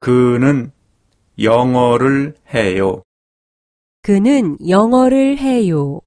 그는 영어를 해요. 그는 영어를 해요.